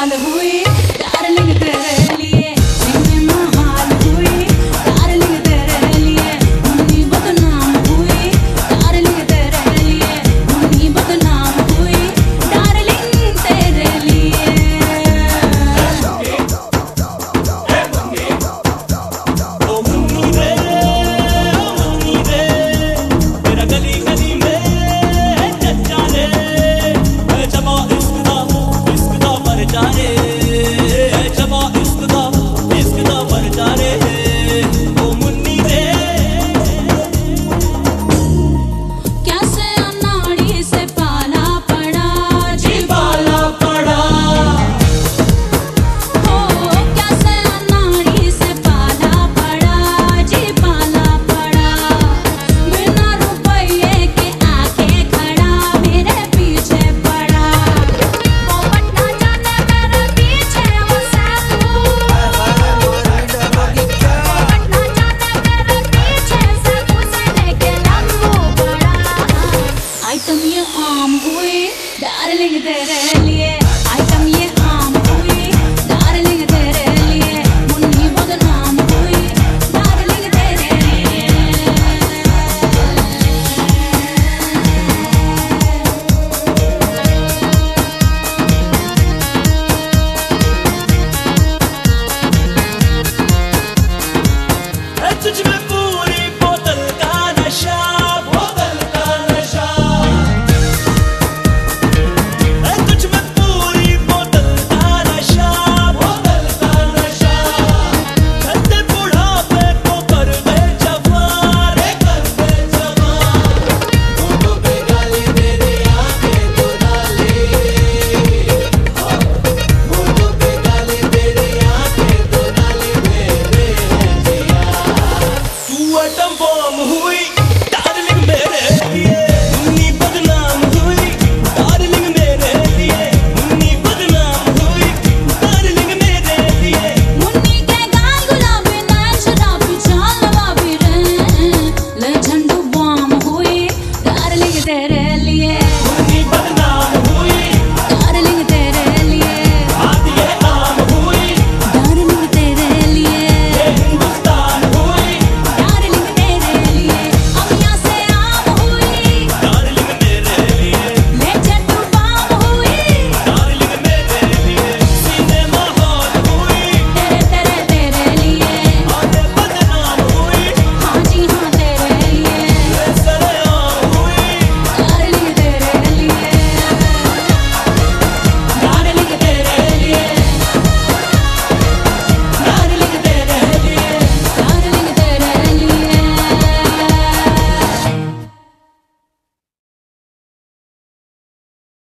Hallelujah. yâre. 对。对对 seré.